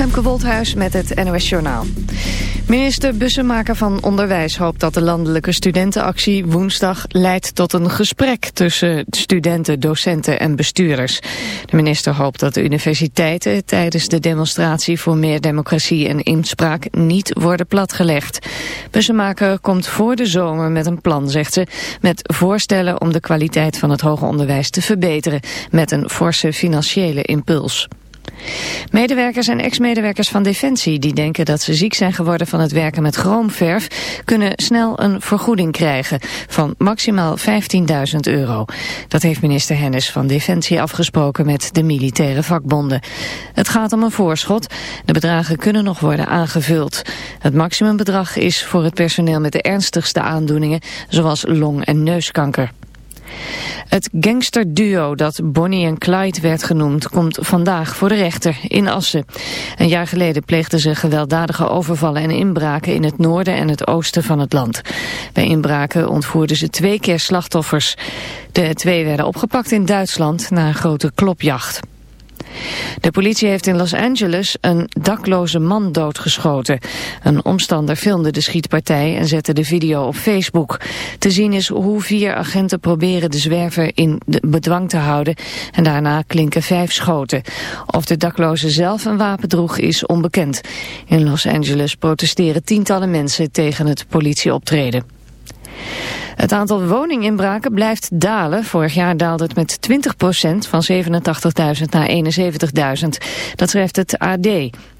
Femke Wolthuis met het NOS Journaal. Minister Bussemaker van Onderwijs hoopt dat de landelijke studentenactie woensdag leidt tot een gesprek tussen studenten, docenten en bestuurders. De minister hoopt dat de universiteiten tijdens de demonstratie voor meer democratie en inspraak niet worden platgelegd. Bussemaker komt voor de zomer met een plan, zegt ze, met voorstellen om de kwaliteit van het hoger onderwijs te verbeteren met een forse financiële impuls. Medewerkers en ex-medewerkers van Defensie die denken dat ze ziek zijn geworden van het werken met chroomverf, kunnen snel een vergoeding krijgen van maximaal 15.000 euro. Dat heeft minister Hennis van Defensie afgesproken met de militaire vakbonden. Het gaat om een voorschot. De bedragen kunnen nog worden aangevuld. Het maximumbedrag is voor het personeel met de ernstigste aandoeningen, zoals long- en neuskanker. Het gangsterduo dat Bonnie en Clyde werd genoemd komt vandaag voor de rechter in Assen. Een jaar geleden pleegden ze gewelddadige overvallen en inbraken in het noorden en het oosten van het land. Bij inbraken ontvoerden ze twee keer slachtoffers. De twee werden opgepakt in Duitsland na een grote klopjacht. De politie heeft in Los Angeles een dakloze man doodgeschoten. Een omstander filmde de schietpartij en zette de video op Facebook. Te zien is hoe vier agenten proberen de zwerver in bedwang te houden en daarna klinken vijf schoten. Of de dakloze zelf een wapen droeg is onbekend. In Los Angeles protesteren tientallen mensen tegen het politieoptreden. Het aantal woninginbraken blijft dalen. Vorig jaar daalde het met 20% van 87.000 naar 71.000. Dat schrijft het AD.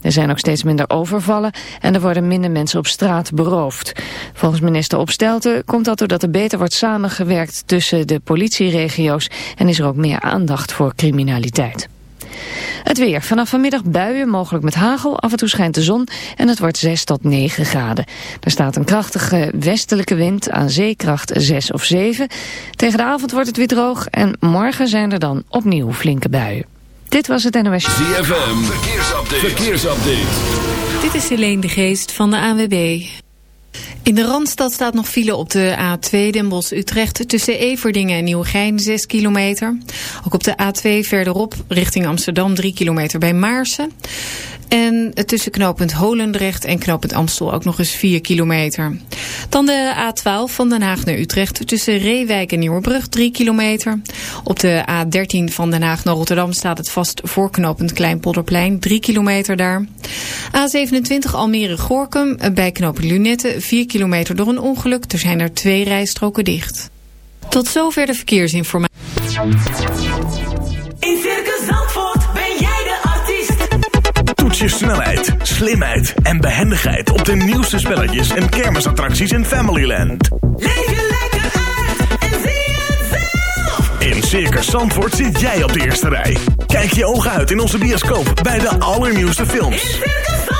Er zijn ook steeds minder overvallen en er worden minder mensen op straat beroofd. Volgens minister Opstelten komt dat doordat er beter wordt samengewerkt tussen de politieregio's en is er ook meer aandacht voor criminaliteit. Het weer. Vanaf vanmiddag buien, mogelijk met hagel. Af en toe schijnt de zon en het wordt 6 tot 9 graden. Er staat een krachtige westelijke wind aan zeekracht 6 of 7. Tegen de avond wordt het weer droog en morgen zijn er dan opnieuw flinke buien. Dit was het NOS. ZFM. Verkeersupdate. Verkeersupdate. Dit is Helene de Geest van de ANWB. In de Randstad staat nog file op de A2 Den Bosch-Utrecht... tussen Everdingen en Nieuwegein, 6 kilometer. Ook op de A2 verderop richting Amsterdam, 3 kilometer bij Maarsen. En tussen knooppunt Holendrecht en knooppunt Amstel ook nog eens 4 kilometer. Dan de A12 van Den Haag naar Utrecht tussen Reewijk en Nieuwerbrug 3 kilometer. Op de A13 van Den Haag naar Rotterdam staat het vast voor knooppunt Kleinpolderplein 3 kilometer daar. A27 Almere-Gorkum bij knooppunt Lunette 4 kilometer door een ongeluk. Er zijn er twee rijstroken dicht. Tot zover de verkeersinformatie. In Circus Zandvoort ben jij de artiest. Toets je snelheid, slimheid en behendigheid op de nieuwste spelletjes en kermisattracties in Familyland. Leef je lekker uit en zie het zelf. In Circus Zandvoort zit jij op de eerste rij. Kijk je ogen uit in onze bioscoop bij de allernieuwste In films. Circus Zandvoort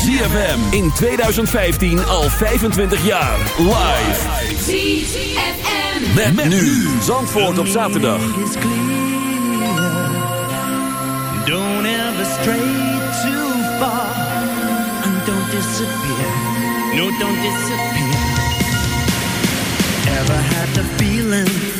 ZFM in 2015 al 25 jaar. Live. ZFM. Met, met nu. Zandvoort op zaterdag. Don't ever stray too far. And don't disappear. No, don't disappear. Ever had the feeling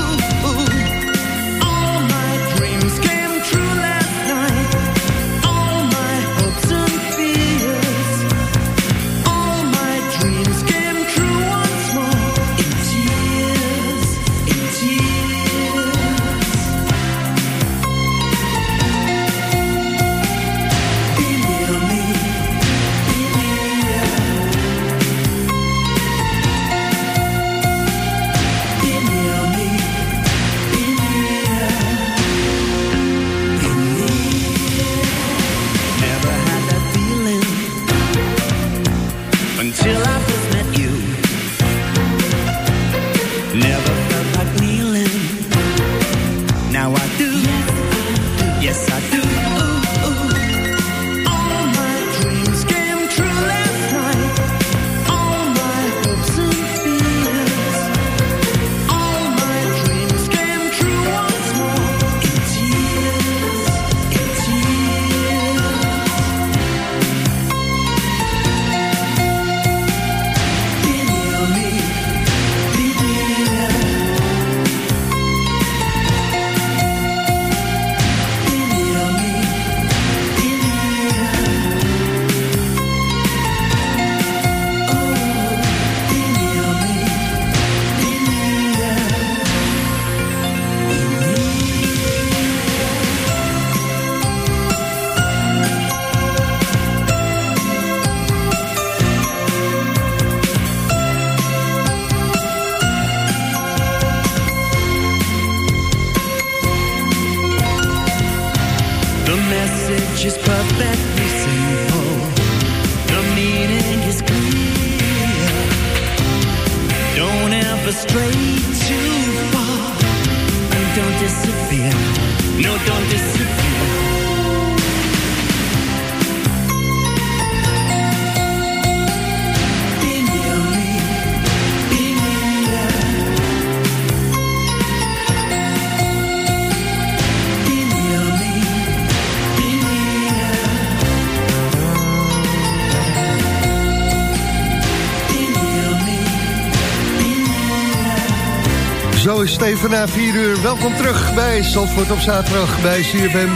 Even na 4 uur. Welkom terug bij Zandvoort op zaterdag bij CFM.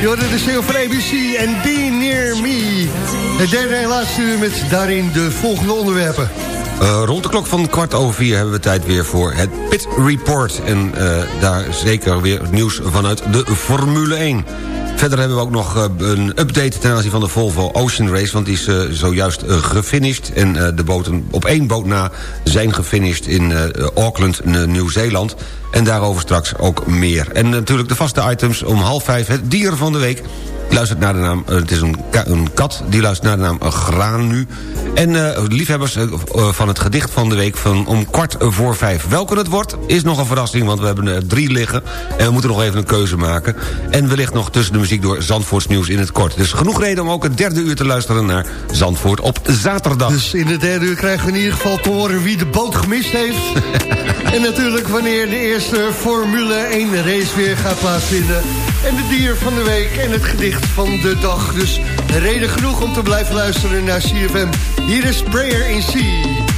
Je hoorde de sneeuw van ABC en Be Near Me. Het derde en laatste uur met daarin de volgende onderwerpen. Eh, rond de klok van kwart over vier hebben we tijd weer voor het Pit Report. En eh, daar zeker weer nieuws vanuit de Formule 1. Verder hebben we ook nog eh, een update ten aanzien van de Volvo Ocean Race... want die is eh, zojuist eh, gefinished. En de boten op één boot na zijn gefinished in Auckland, Nieuw-Zeeland. En daarover straks ook meer. En natuurlijk de vaste items om half vijf, het dier van de week... Luistert naar de naam, eh, het is een, ka- een kat, die luistert naar de naam Granu. En eh, liefhebbers eh, van het gedicht van de week van om kwart voor vijf. Welke het wordt, is nog een verrassing, want we hebben er drie liggen. En we moeten nog even een keuze maken. En wellicht nog tussen de muziek door Zandvoorts nieuws in het kort. Dus genoeg reden om ook het derde uur te luisteren naar Zandvoort op zaterdag. Dus in de derde uur krijgen we in ieder geval te horen wie de boot gemist heeft. en natuurlijk wanneer de eerste Formule 1 race weer gaat plaatsvinden. En de dier van de week en het gedicht van de dag. Dus reden genoeg om te blijven luisteren naar CFM. Hier is Prayer in Sea.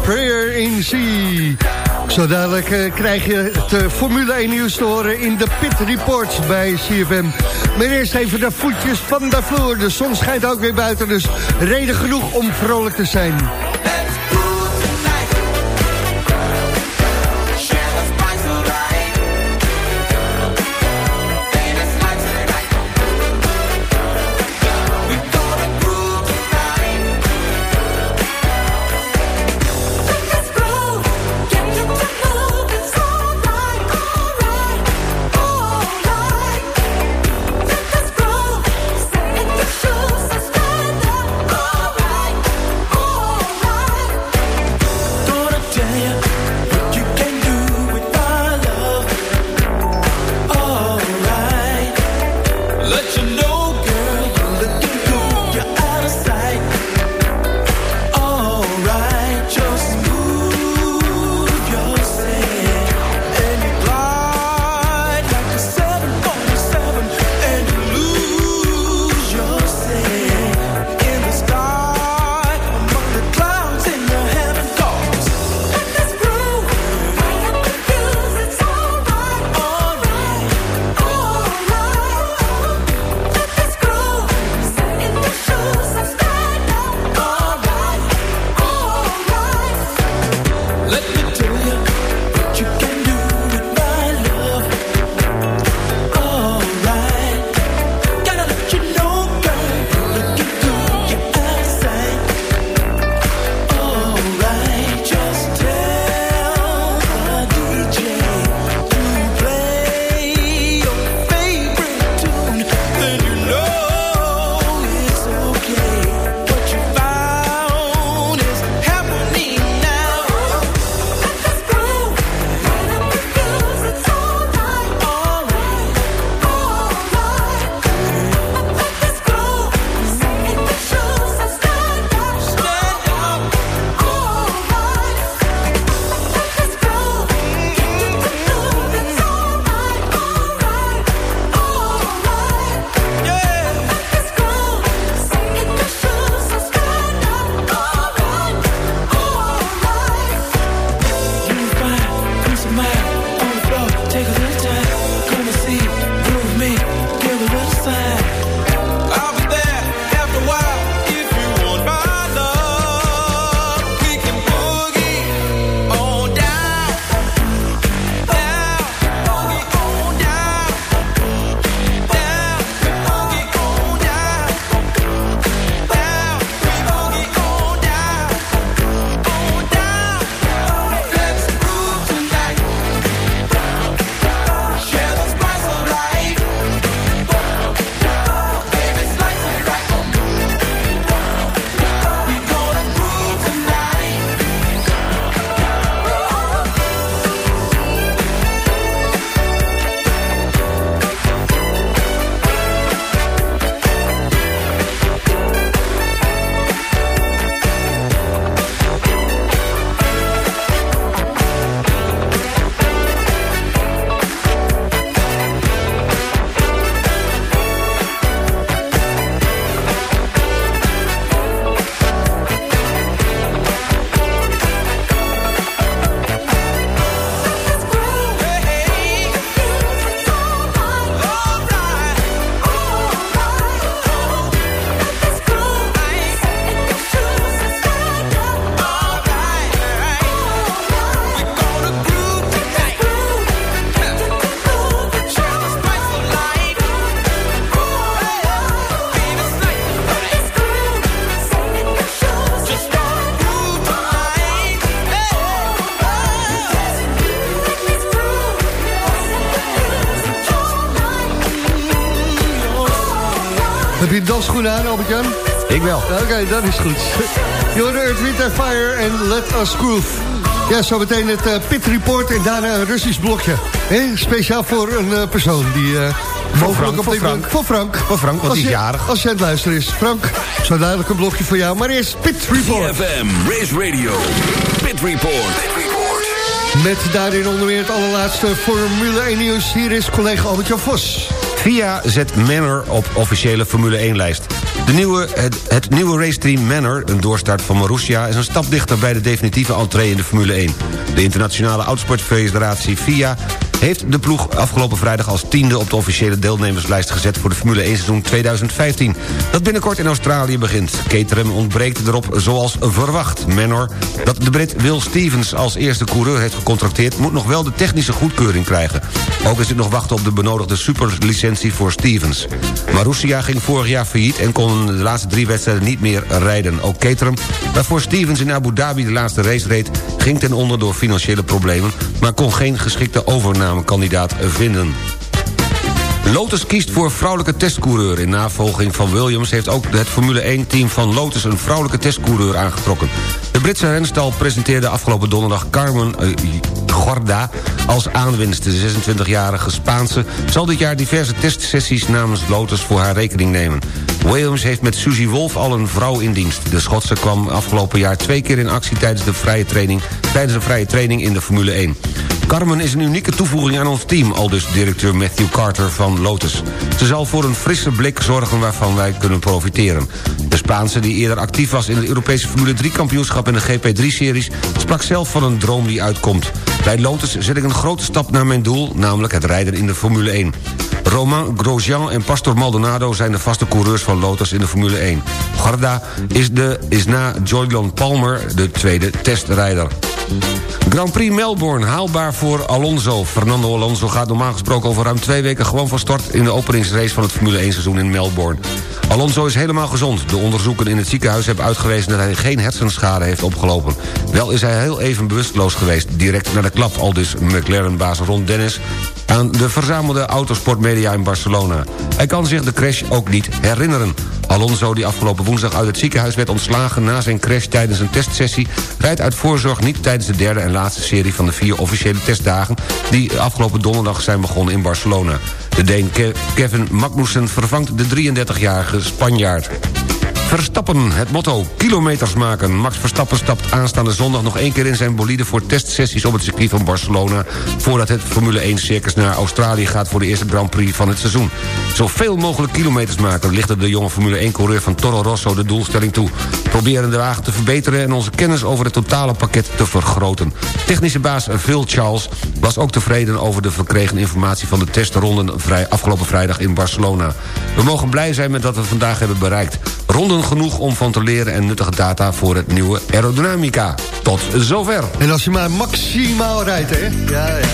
Prayer in Sea. Zo dadelijk eh, krijg je het eh, Formule 1 nieuws te horen in de Pit Report bij CFM. Maar eerst even de voetjes van de vloer. De zon schijnt ook weer buiten, dus reden genoeg om vrolijk te zijn. Albert-Jan? Ik wel. Oké, dat is goed. You're Earth, Wind and Fire en Let Us Groove. Ja, zometeen het eh, Pit Report en daarna een Russisch blokje. Hé, speciaal voor een eh, persoon die... eh mogelijk Frank, op voor Frank. Voor Frank. Voor Frank, want Als die is je- jarig. Als je aan het luisteren is. Frank, zo duidelijk een blokje voor jou. Maar eerst Pit Report. CFM, Race Radio, Pit Report. Met daarin onder meer het allerlaatste Formule 1 nieuws. Hier is collega Albert-Jan Vos. FIA zet Manor op officiële Formule 1-lijst. De nieuwe, het, nieuwe raceteam Manor, een doorstart van Marussia... is een stap dichter bij de definitieve entree in de Formule 1. De internationale autosportfederatie FIA heeft de ploeg afgelopen vrijdag als tiende... op de officiële deelnemerslijst gezet voor de Formule 1 seizoen 2015. Dat binnenkort in Australië begint. Caterham ontbreekt erop zoals verwacht. Manor, dat de Brit Will Stevens als eerste coureur heeft gecontracteerd... moet nog wel de technische goedkeuring krijgen. Ook is het nog wachten op de benodigde superlicentie voor Stevens. Marussia ging vorig jaar failliet en kon de laatste drie wedstrijden niet meer rijden. Ook Caterham, waarvoor Stevens in Abu Dhabi de laatste race reed... ging ten onder door financiële problemen... maar kon geen geschikte overnamekandidaat vinden. Lotus kiest voor vrouwelijke testcoureur. In navolging van Williams heeft ook het Formule 1-team van Lotus... een vrouwelijke testcoureur aangetrokken. De Britse renstal presenteerde afgelopen donderdag Carmen eh, Gorda als aanwinst. De 26-jarige Spaanse zal dit jaar diverse testsessies namens Lotus voor haar rekening nemen. Williams heeft met Suzy Wolf al een vrouw in dienst. De Schotse kwam afgelopen jaar twee keer in actie tijdens de vrije training, tijdens een vrije training in de Formule 1. Carmen is een unieke toevoeging aan ons team, aldus directeur Matthew Carter van Lotus. Ze zal voor een frisse blik zorgen waarvan wij kunnen profiteren. De Spaanse, die eerder actief was in het Europese Formule 3-kampioenschap en de GP3-series... sprak zelf van een droom die uitkomt. Bij Lotus zet ik een grote stap naar mijn doel, namelijk het rijden in de Formule 1. Romain Grosjean en Pastor Maldonado zijn de vaste coureurs van Lotus in de Formule 1. Garda is, de, is na Joylan Palmer de tweede testrijder. Grand Prix Melbourne, haalbaar voor Alonso. Fernando Alonso gaat normaal gesproken over ruim twee weken... gewoon van start in de openingsrace van het Formule 1 seizoen in Melbourne. Alonso is helemaal gezond. De onderzoeken in het ziekenhuis hebben uitgewezen... dat hij geen hersenschade heeft opgelopen. Wel is hij heel even bewusteloos geweest. Direct naar de klap, al dus McLaren-baas Ron Dennis... aan de verzamelde autosportmedia in Barcelona. Hij kan zich de crash ook niet herinneren. Alonso, die afgelopen woensdag uit het ziekenhuis werd ontslagen... na zijn crash tijdens een testsessie... rijdt uit voorzorg niet tijdens de derde en laatste serie... van de vier officiële testdagen... die afgelopen donderdag zijn begonnen in Barcelona. De Deen Ke- Kevin Magnussen vervangt de 33-jarige Spanjaard. Verstappen, het motto, kilometers maken. Max Verstappen stapt aanstaande zondag nog één keer in zijn bolide... voor testsessies op het circuit van Barcelona... voordat het Formule 1-circus naar Australië gaat... voor de eerste Grand Prix van het seizoen. Zoveel mogelijk kilometers maken... lichtte de jonge Formule 1-coureur van Toro Rosso de doelstelling toe. Proberen de wagen te verbeteren... en onze kennis over het totale pakket te vergroten. Technische baas Phil Charles was ook tevreden... over de verkregen informatie van de testronden... vrij, afgelopen vrijdag in Barcelona. We mogen blij zijn met wat we vandaag hebben bereikt. Ronden genoeg om van te leren en nuttige data voor het nieuwe aerodynamica. Tot zover. En als je maar maximaal rijdt, hè? Ja, ja.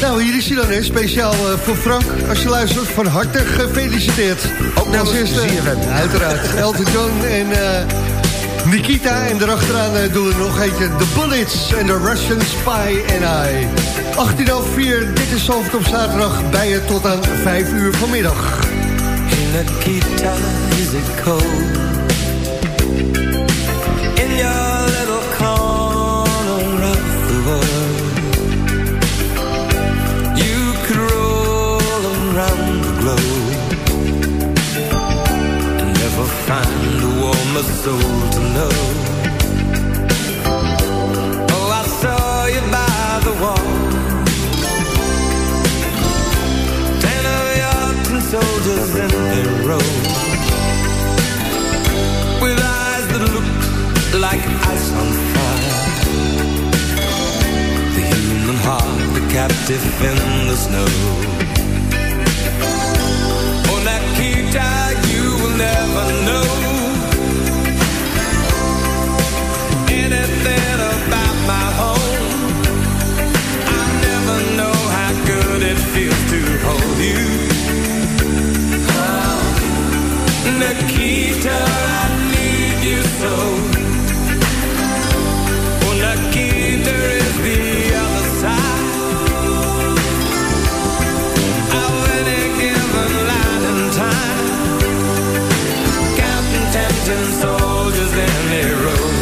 Nou, hier is hij dan, hè? Speciaal eh, voor Frank. Als je luistert, van harte gefeliciteerd. Ook namens Als eerste. Uiteraard. Elton John en eh, Nikita. En daarachteraan eh, doen we nog eentje. The Bullets en The Russian Spy and I. 18.04, dit is Zalvert op zaterdag. Bij je tot aan 5 uur vanmiddag. Nikita, cold? In your little corner of the world You could roll around the globe And never find a warmer soul to know. Oh, I saw you by the wall. Ten of your tin soldiers in their row like ice on fire. The human heart, the captive in the snow. Oh, Nikita, you will never know Anything about my home. I never know how good it feels to hold you. Oh, Nikita, I need you so. And soldiers in their rows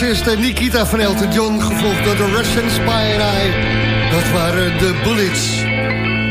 als eerste Nikita van Elton John, gevolgd door de Russian Spy. Dat waren de Bullets.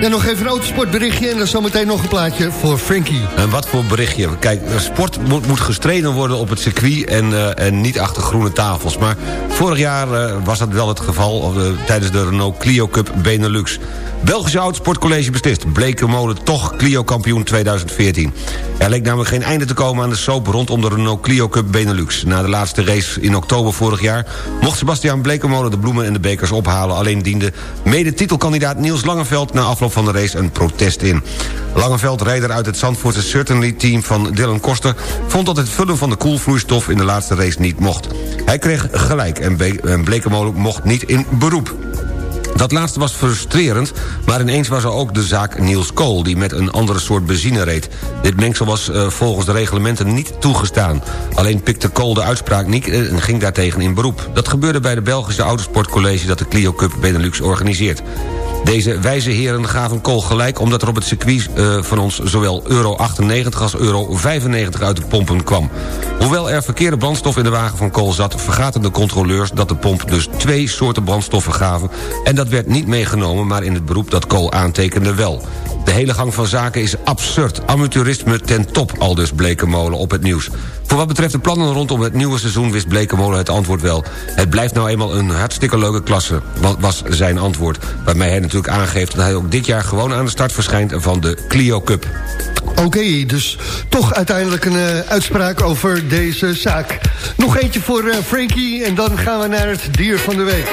Ja, nog even een autosportberichtje en dan zometeen nog een plaatje voor Frankie. En wat voor berichtje. Kijk, sport moet, gestreden worden op het circuit en, eh, en niet achter groene tafels. Maar vorig jaar eh, was dat wel het geval eh, tijdens de Renault Clio Cup Benelux. Belgische Autosportcollege beslist. Blekenmolen toch Clio-kampioen 2014. Er leek namelijk geen einde te komen aan de soap rondom de Renault Clio Cup Benelux. Na de laatste race in oktober vorig jaar... mocht Sebastian Blekenmolen de bloemen en de bekers ophalen. Alleen diende mede-titelkandidaat Niels Langeveld... na afloop van de race een protest in. Langeveld, rijder uit het Zandvoortse Certainly-team van Dylan Koster... vond dat het vullen van de koelvloeistof in de laatste race niet mocht. Hij kreeg gelijk en Blekenmolen mocht niet in beroep. Dat laatste was frustrerend, maar ineens was er ook de zaak Niels Kool... die met een andere soort benzine reed. Dit mengsel was eh, volgens de reglementen niet toegestaan. Alleen pikte Kool de uitspraak niet eh, en ging daartegen in beroep. Dat gebeurde bij de Belgische Autosportcollege... dat de Clio Cup Benelux organiseert. Deze wijze heren gaven Kool gelijk... omdat er op het circuit eh, van ons zowel euro 98 als euro 95 uit de pompen kwam. Hoewel er verkeerde brandstof in de wagen van Kool zat... vergaten de controleurs dat de pomp dus twee soorten brandstoffen gaven... en dat werd niet meegenomen, maar in het beroep dat Kool aantekende wel. De hele gang van zaken is absurd. Amateurisme ten top, al dus Blekenmolen op het nieuws. Voor wat betreft de plannen rondom het nieuwe seizoen... wist Blekenmolen het antwoord wel. Het blijft nou eenmaal een hartstikke leuke klasse, wa- was zijn antwoord. Waarmee hij natuurlijk aangeeft dat hij ook dit jaar gewoon aan de start verschijnt... van de Clio Cup. Oké, dus toch uiteindelijk een eh, uitspraak over deze zaak. Nog eentje voor eh, Frankie en dan gaan we naar het dier van de week.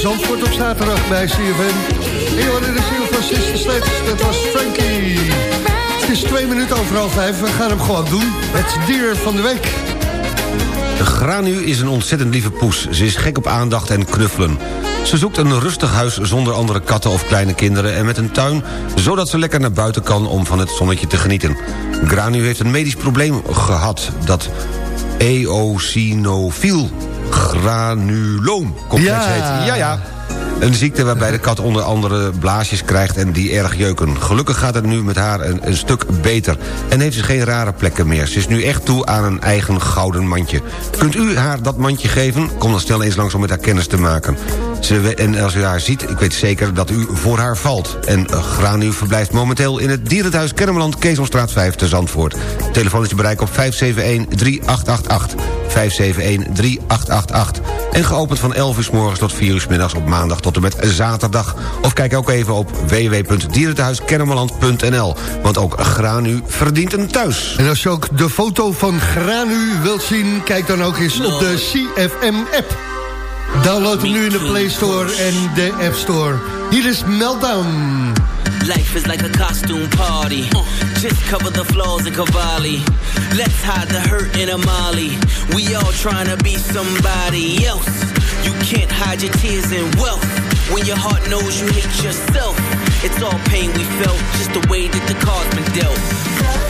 Zandvoort op zaterdag bij CFM. En je de single van Sister Sledge, dat was Frankie. Het is twee minuten over half vijf, we gaan hem gewoon doen. Het dier van de week. Granu is een ontzettend lieve poes. Ze is gek op aandacht en knuffelen. Ze zoekt een rustig huis zonder andere katten of kleine kinderen... en met een tuin, zodat ze lekker naar buiten kan om van het zonnetje te genieten. Granu heeft een medisch probleem gehad dat eosinofiel granuloom complex Ja. heet. Ja, ja. Een ziekte waarbij de kat onder andere blaasjes krijgt en die erg jeuken. Gelukkig gaat het nu met haar een, een stuk beter. En heeft ze geen rare plekken meer. Ze is nu echt toe aan een eigen gouden mandje. Kunt u haar dat mandje geven? Kom dan snel eens langs om met haar kennis te maken. Ze, en als u haar ziet, ik weet zeker dat u voor haar valt. En Granu verblijft momenteel in het dierenthuis Kennemerland... Keesomstraat 5 te Zandvoort. Telefoon is te bereiken op 571-3888. 571-3888. En geopend van 11 uur s morgens tot 4 uur s middags op maandag tot en met zaterdag. Of kijk ook even op www.dierenthuiskennemerland.nl. Want ook Granu verdient een thuis. En als je ook de foto van Granu wilt zien, kijk dan ook eens op de CFM-app. Download hem nu in de Play Store en de App Store. Hier is Meltdown. Life is like a costume party. Just cover the flaws in Cavalli. Let's hide the hurt in Amali. We all trying to be somebody else. You can't hide your tears in wealth. When your heart knows you hate yourself. It's all pain we felt, just the way that the cards been dealt.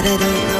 But I don't know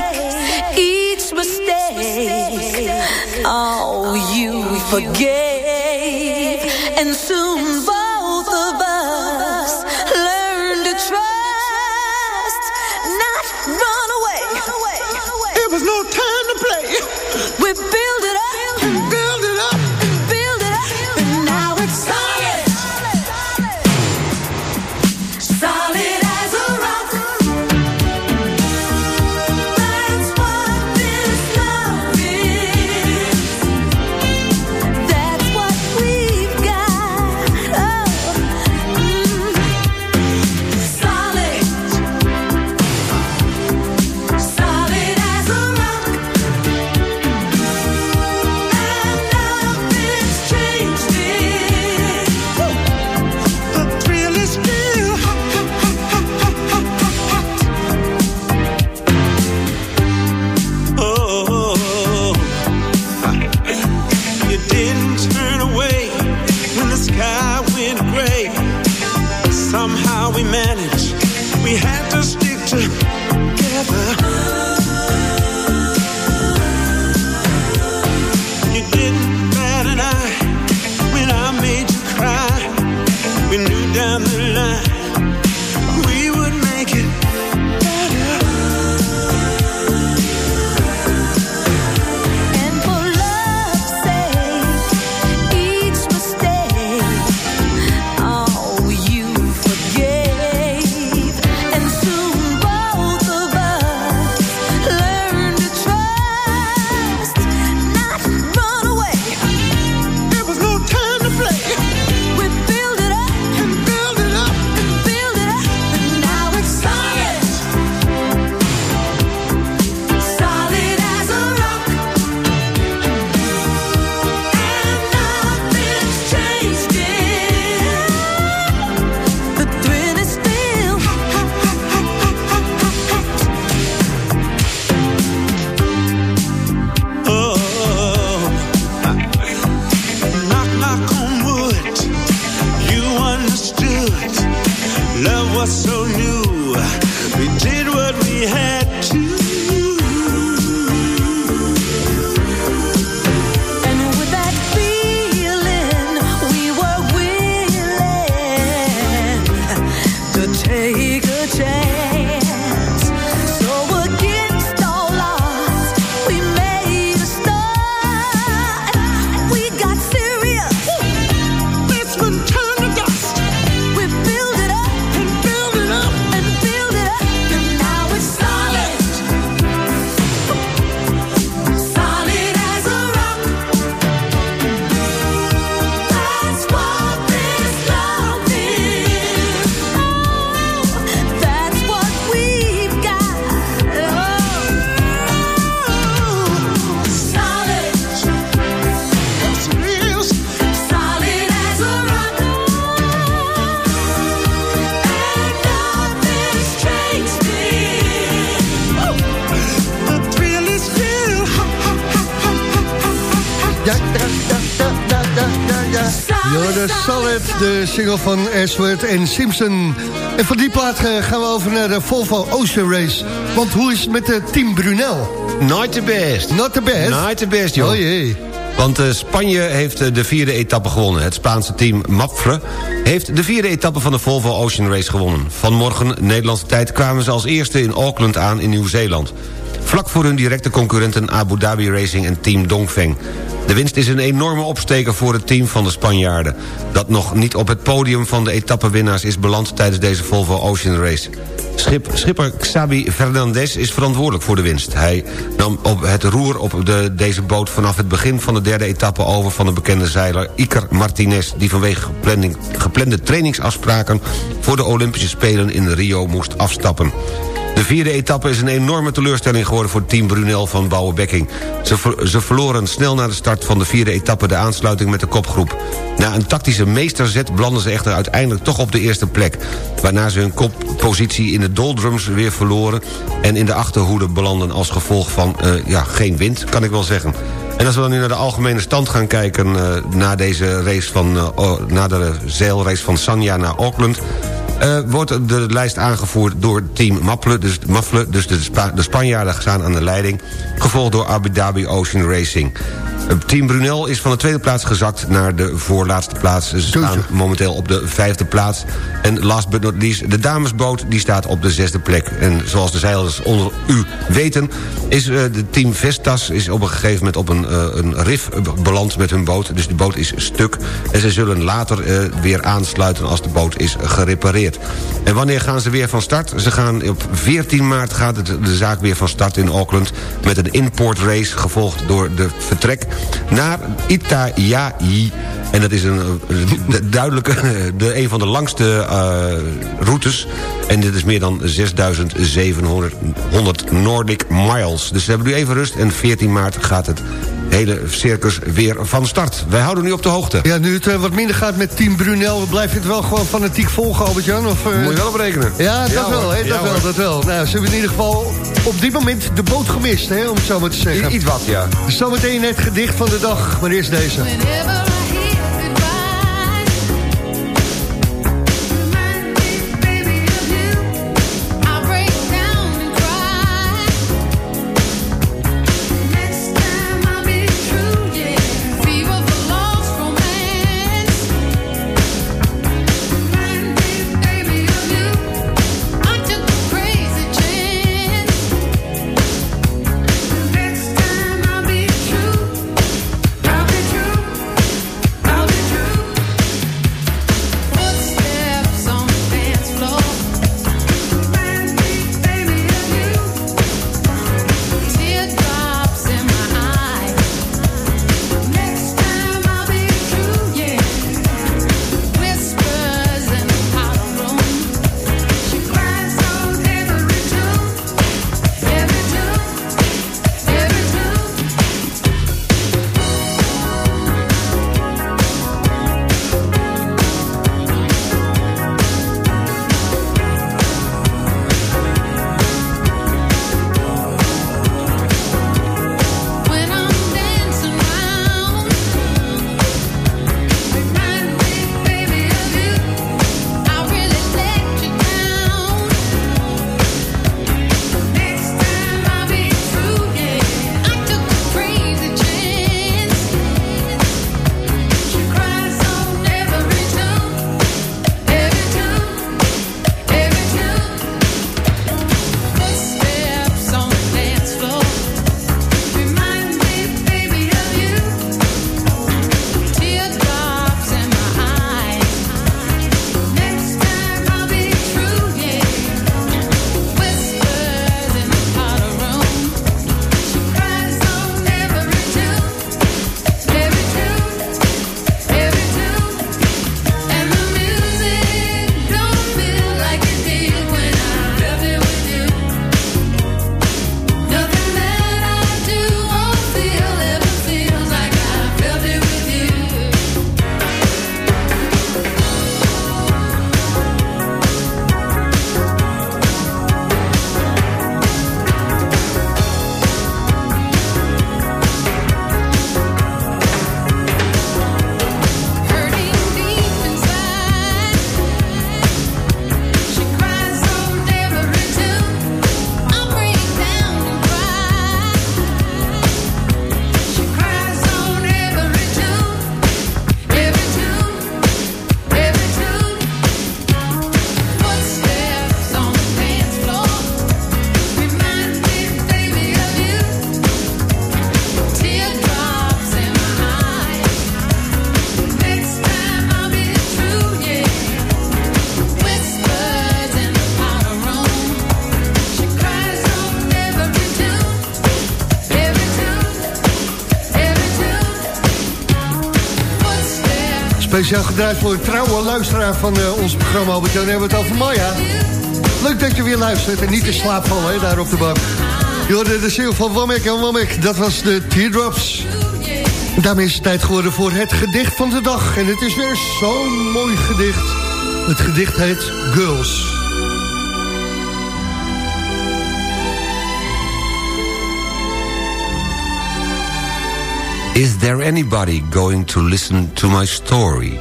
each mistake, oh, you forgave, and soon You're the Solid, de single van Ashworth en Simpson. En van die plaat eh, gaan we over naar de Volvo Ocean Race. Want hoe is het met de Team Brunel? Nooit de best. Not the best? Nooit de best, joh. Oh jee. Want eh, Spanje heeft eh, de vierde etappe gewonnen. Het Spaanse team Mapfre heeft de vierde etappe van de Volvo Ocean Race gewonnen. Vanmorgen, Nederlandse tijd, kwamen ze als eerste in Auckland aan in Nieuw-Zeeland. Vlak voor hun directe concurrenten Abu Dhabi Racing en Team Dongfeng. De winst is een enorme opsteker voor het team van de Spanjaarden... dat nog niet op het podium van de etappewinnaars is beland... tijdens deze Volvo Ocean Race. Schip, schipper Xabi Fernandez is verantwoordelijk voor de winst. Hij nam op het roer op de, deze boot vanaf het begin van de derde etappe over... van de bekende zeiler Iker Martinez... die vanwege geplande trainingsafspraken... voor de Olympische Spelen in Rio moest afstappen. De vierde etappe is een enorme teleurstelling geworden... voor het team Brunel van Bouwe Bekking. Ze, ze verloren snel na de start van de vierde etappe... de aansluiting met de kopgroep. Na een tactische meesterzet belanden ze echter uiteindelijk toch op de eerste plek. Waarna ze hun koppositie in de doldrums weer verloren... en in de achterhoede belanden als gevolg van eh, ja, geen wind, kan ik wel zeggen. En als we dan nu naar de algemene stand gaan kijken... eh, na deze race van, eh, na de zeilrace van Sanja naar Auckland... eh, wordt de lijst aangevoerd door team Maple, dus, Mafle, dus de, Spa- de Spanjaarden staan aan de leiding... gevolgd door Abu Dhabi Ocean Racing. Eh, Team Brunel is van de tweede plaats gezakt naar de voorlaatste plaats. Ze staan momenteel op de vijfde plaats. En last but not least, de damesboot die staat op de zesde plek. En zoals de zeilers onder u weten... is eh, de team Vestas is op een gegeven moment op een, een rif beland met hun boot. Dus de boot is stuk. En ze zullen later weer aansluiten als de boot is gerepareerd. En wanneer gaan ze weer van start? Ze gaan op 14 maart gaat de zaak weer van start in Auckland... met een import race gevolgd door de vertrek naar Itajai. En dat is een, duidelijke, de, een van de langste eh, routes. En dit is meer dan 6700 Nordic miles. Dus we hebben nu even rust en 14 maart gaat het hele circus weer van start. Wij houden nu op de hoogte. Ja, nu het eh, wat minder gaat met Team Brunel... blijf je het wel gewoon fanatiek volgen, Albert-Jan? Of, eh? Moet je wel op rekenen. Ja, dat Ja, wel, Ja, dat wel, dat wel. Nou, ze hebben in ieder geval op dit moment de boot gemist, hè, om het zo maar te zeggen. I- iets wat, ja. Zometeen het gedicht van de dag, maar eerst deze. Speciaal gedraaid voor een trouwe luisteraar van eh, ons programma. Albert Jan, hebben we het over Maya. Leuk dat je weer luistert en niet in slaap vallen daar op de bank. Je hoorde de ziel van Womack en Womack, dat was de Teardrops. Daarmee is het tijd geworden voor het gedicht van de dag. En het is weer zo'n mooi gedicht. Het gedicht heet Girls. Is there anybody going to listen to my story?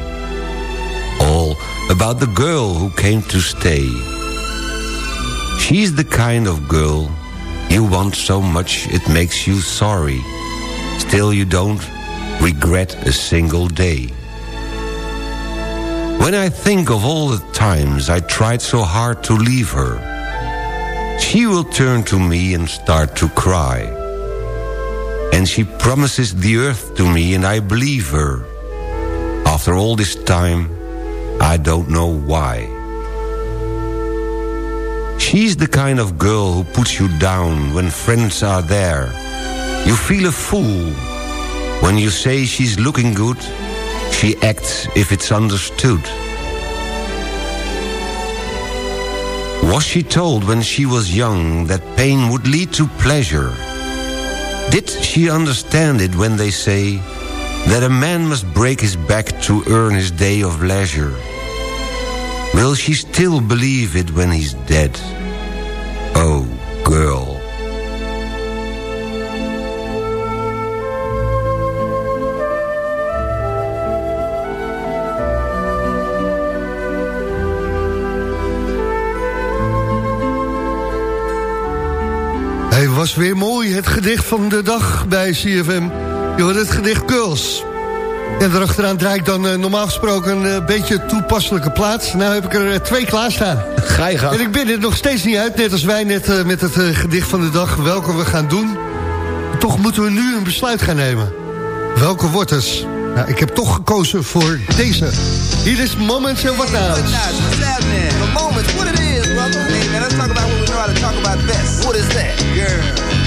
All about the girl who came to stay. She's the kind of girl you want so much it makes you sorry. Still you don't regret a single day. When I think of all the times I tried so hard to leave her, she will turn to me and start to cry. And she promises the earth to me and I believe her. After all this time, I don't know why. She's the kind of girl who puts you down when friends are there. You feel a fool. When you say she's looking good, she acts if it's understood. Was she told when she was young that pain would lead to pleasure? Did she understand it when they say that a man must break his back to earn his day of leisure? Will she still believe it when he's dead? Oh, girl. Was weer mooi, het gedicht van de dag bij CFM. Je hoort het gedicht Girls. En erachteraan draai ik dan eh, normaal gesproken een eh, beetje toepasselijke plaats. Nou heb ik er eh, twee klaarstaan. Ga je gang. En ik ben er nog steeds niet uit, net als wij net met het gedicht van de dag... welke we gaan doen. Toch moeten we nu een besluit gaan nemen. Welke wordt het? Nou, ik heb toch gekozen voor deze. Hier is Moments en What Now. What's happening? The moment, what it is, brother. Hey, man, let's talk about what we know how to talk about best. What is that? Girl,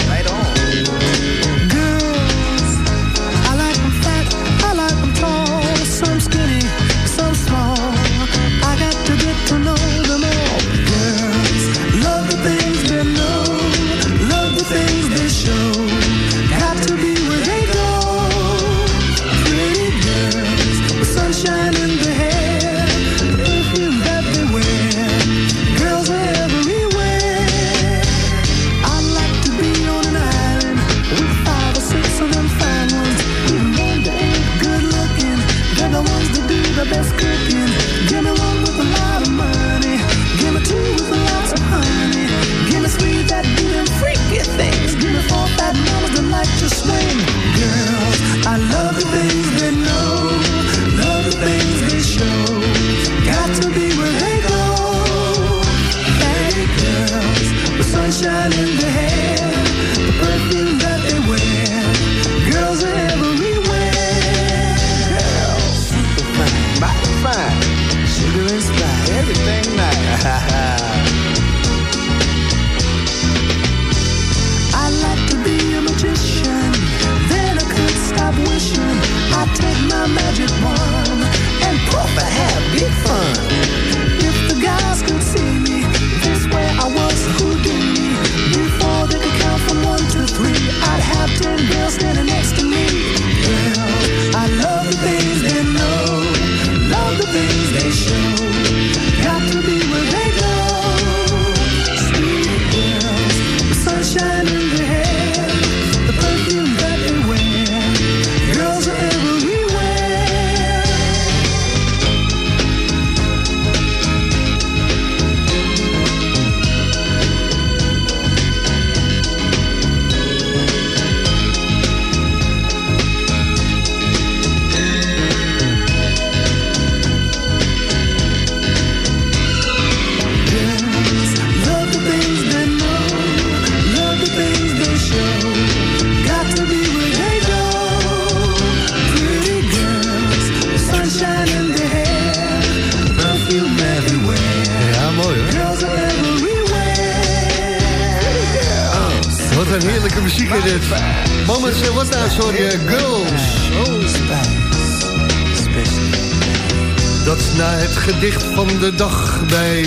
sunshine in the hay.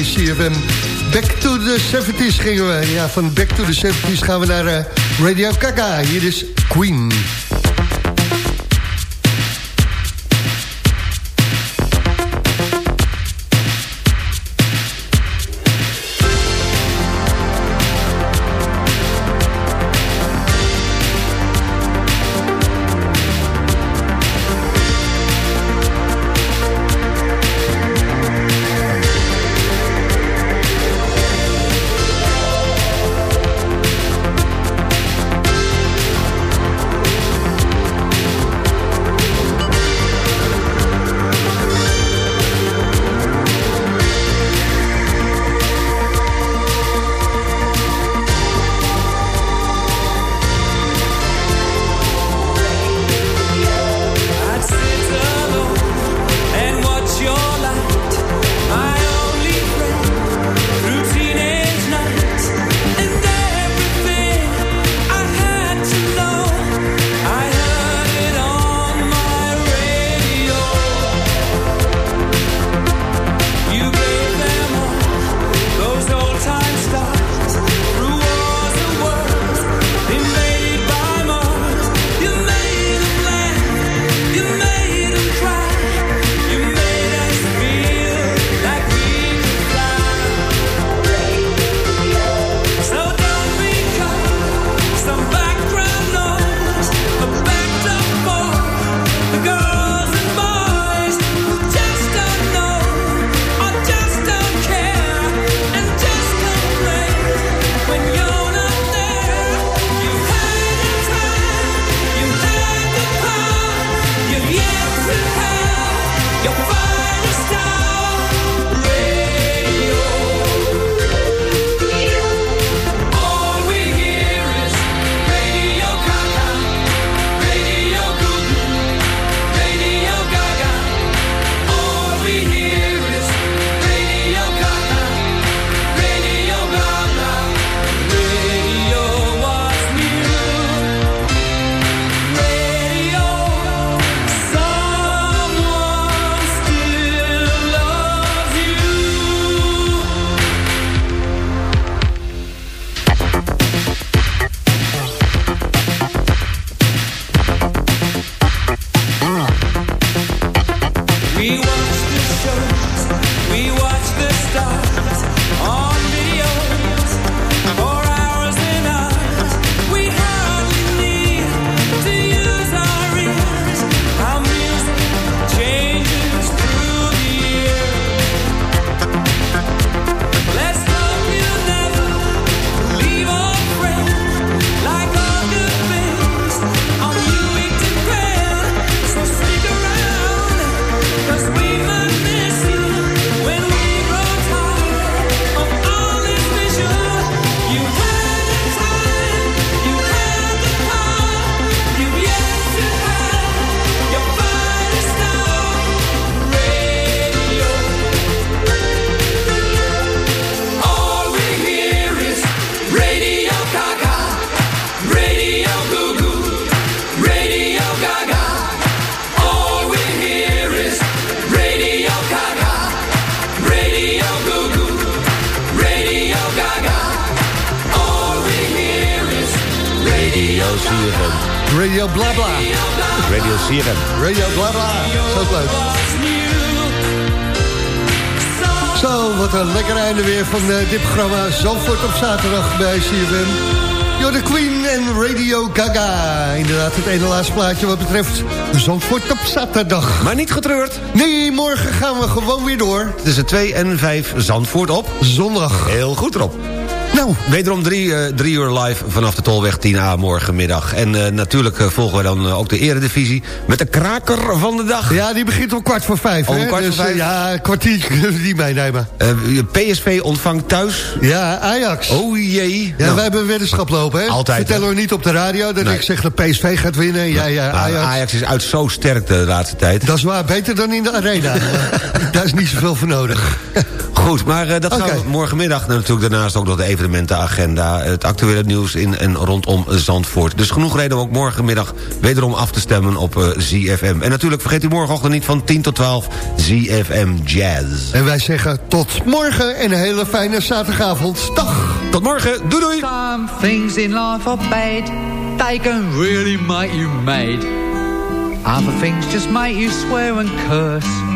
CFM. Back to the 70s gingen we. Ja, van Back to the 70s gaan we naar eh, Radio Gaga. Hier is Queen. Radio. Radio Blabla. Zo leuk. Zo, wat een lekker einde weer van eh, dit programma Zandvoort op zaterdag bij CFM. Yo, de Queen en Radio Gaga. Inderdaad, het ene laatste plaatje wat betreft Zandvoort op zaterdag. Maar niet getreurd. Nee, morgen gaan we gewoon weer door. Tussen 2 en 5 Zandvoort op. Zondag. Heel goed erop. Nou. Wederom drie, eh, drie uur live vanaf de Tolweg 10A morgenmiddag. En eh, natuurlijk eh, volgen we dan ook de eredivisie... met de kraker van de dag. Ja, die begint om kwart voor vijf. Om hè? kwart voor Dus, eh, vijf? ja, kwartier kunnen we die meenemen. PSV ontvangt thuis. Ja, Ajax. Oh jee. Ja, Nou, wij hebben een weddenschap lopen, hè? Altijd, Vertellen we niet op de radio dat Nee. ik zeg dat PSV gaat winnen. Ja, ja, maar Ajax. Ajax is uit zo sterk de laatste tijd. Dat is waar, beter dan in de arena. Daar is niet zoveel voor nodig. Goed, maar eh, dat gaan we morgenmiddag natuurlijk daarnaast ook nog de evenementenagenda. Het actuele nieuws in en rondom Zandvoort. Dus genoeg reden om ook morgenmiddag wederom af te stemmen op eh, ZFM. En natuurlijk vergeet u morgenochtend niet van 10 tot 12 ZFM Jazz. En wij zeggen tot morgen en een hele fijne zaterdagavond. Dag! Tot morgen, doei doei! Some things in life are bad. They can really make you mad. Other things just make you swear and curse.